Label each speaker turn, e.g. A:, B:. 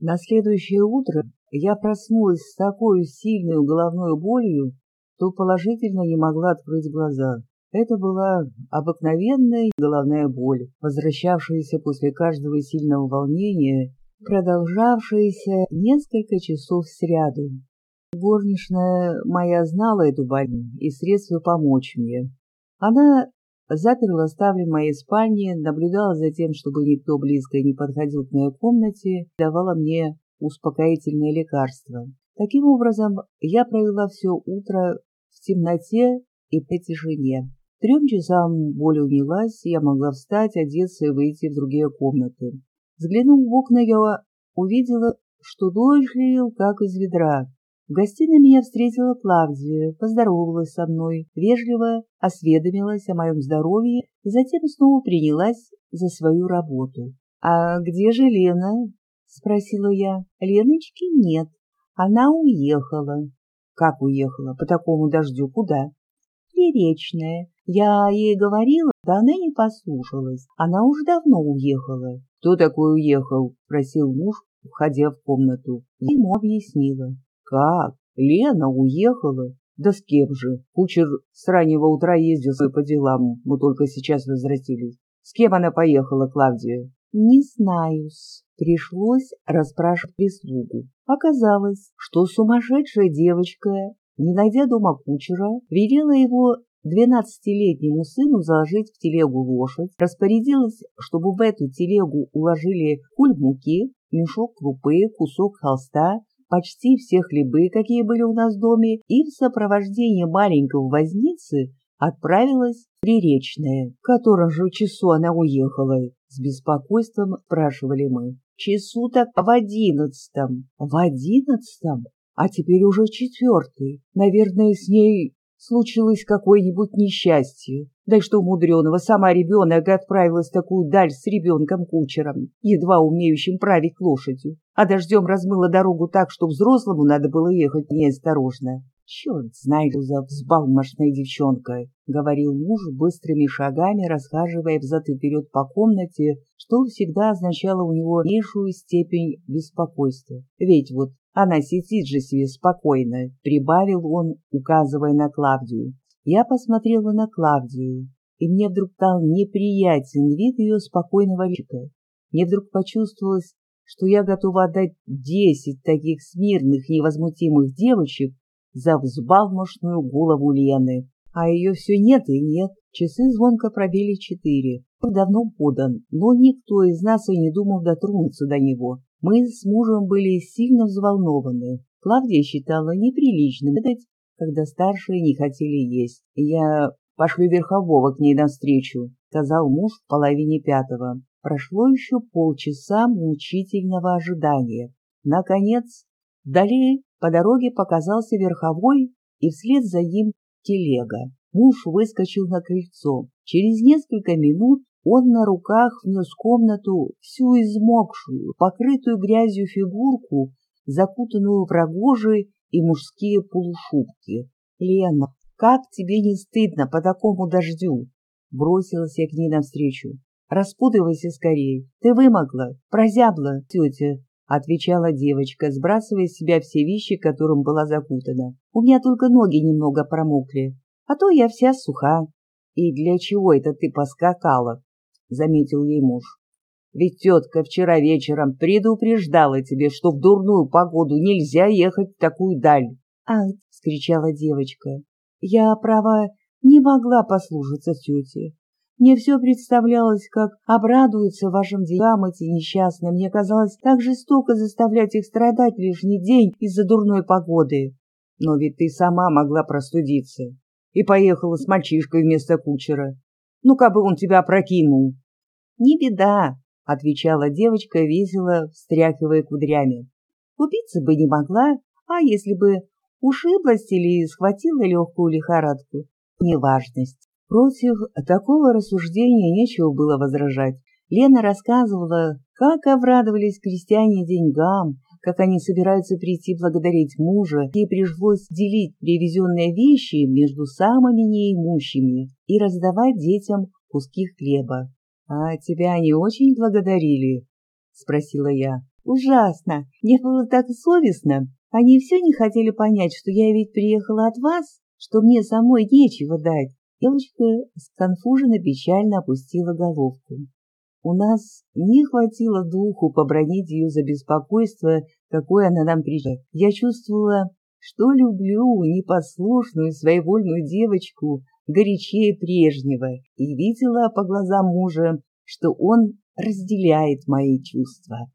A: На следующее утро я проснулась с такой сильной головной болью, что положительно не могла открыть глаза. Это была обыкновенная головная боль, возвращавшаяся после каждого сильного волнения, продолжавшаяся несколько часов сряду. Горничная моя знала эту больню и средства помочь мне. Она заперла ставли в моей спальне, наблюдала за тем, чтобы никто близко не подходил к моей комнате, давала мне успокоительное лекарство. Таким образом, я провела все утро в темноте и по тишине. Трем часам боль унялась, я могла встать, одеться и выйти в другие комнаты. Взглянув в окна, я увидела, что дождь лил, как из ведра. В гостиной меня встретила Клавдия, поздоровалась со мной, вежливо осведомилась о моем здоровье затем снова принялась за свою работу. «А где же Лена?» — спросила я. «Леночки нет. Она уехала». «Как уехала? По такому дождю куда?» «Приречная. Я ей говорила, да она не послушалась. Она уж давно уехала».
B: «Кто такой уехал?» — спросил муж, входя в комнату.
A: Ему объяснила.
B: Как? Лена уехала? Да с кем же? Кучер с раннего утра ездил по делам, мы только сейчас возвратились. С кем она поехала, Клавдия?
A: Не знаю-с. Пришлось расспрашивать прислугу. Оказалось, что сумасшедшая девочка, не найдя дома кучера, велела его двенадцатилетнему сыну заложить в телегу лошадь, распорядилась, чтобы в эту телегу уложили куль муки, мешок крупы, кусок холста, почти все хлебы, какие были у нас в доме, и в сопровождении маленького возницы отправилась в Приречное. В котором же часу она уехала? С беспокойством спрашивали мы. Часу так в одиннадцатом. В одиннадцатом? А теперь уже четвертый. Наверное, с ней случилось какое-нибудь несчастье. Да что мудреного, сама ребенок отправилась в такую даль с ребенком-кучером, едва умеющим править лошадью, а дождем размыла дорогу так, что взрослому надо было ехать неосторожно. «Черт знает, за взбалмошная девчонка», — говорил муж быстрыми шагами, расхаживая взад и вперед по комнате, что всегда означало у него низшую степень беспокойства. Ведь вот она сидит же себе спокойно, — прибавил он, указывая на Клавдию. Я посмотрела на Клавдию, и мне вдруг стал неприятен вид ее спокойного лика. Мне вдруг почувствовалось, что я готова отдать десять таких смирных, невозмутимых девочек за взбалмошную голову Лены. А ее все нет и нет. Часы звонко пробили четыре. Давно подан, но никто из нас и не думал дотронуться до него. Мы с мужем были сильно взволнованы. Клавдия считала неприличным дать, когда старшие не хотели есть. Я пошлю верхового к ней навстречу, сказал муж в половине пятого. Прошло еще полчаса мучительного ожидания. Наконец, вдали по дороге показался верховой, и вслед за ним телега. Муж выскочил на крыльцо. Через несколько минут он на руках внес комнату всю измокшую, покрытую грязью фигурку, закутанную в рогожи и мужские полушубки. — Лена, как тебе не стыдно по такому дождю? — бросилась я к ней навстречу. — Распутывайся скорее. Ты вымокла, прозябла, тетя, — отвечала девочка, сбрасывая с себя все вещи, которым была закутана. — У меня только ноги немного промокли, а то я вся суха. — И для чего это ты поскакала? — заметил ей муж. — Ведь тетка вчера вечером предупреждала тебе, что в дурную погоду нельзя ехать в такую даль. — А, — скричала девочка, — я, права, не могла послушаться тети. Мне все представлялось, как обрадуются вашим деньгам эти несчастные. Мне казалось так жестоко заставлять их страдать лишний день из-за дурной погоды. Но ведь ты сама могла простудиться и поехала с мальчишкой вместо кучера. Ну, как бы он тебя прокинул. — Не беда, — отвечала девочка, весело встряхивая кудрями. — Убиться бы не могла, а если бы ушиблась или схватила легкую лихорадку, неважность. Против такого рассуждения нечего было возражать. Лена рассказывала, как обрадовались крестьяне деньгам, как они собираются прийти благодарить мужа, и пришлось делить привезенные вещи между самыми неимущими и раздавать детям куски хлеба. — А тебя они очень благодарили? — спросила я. — ужасно. Мне было так совестно. Они все не хотели понять, что я ведь приехала от вас, что мне самой нечего дать. Девочка сконфуженно печально опустила головку. У нас не хватило духу побронить ее за беспокойство, какое она нам причинила. Я чувствовала, что люблю непослушную своевольную девочку горячее прежнего и видела по глазам мужа, что он разделяет мои чувства.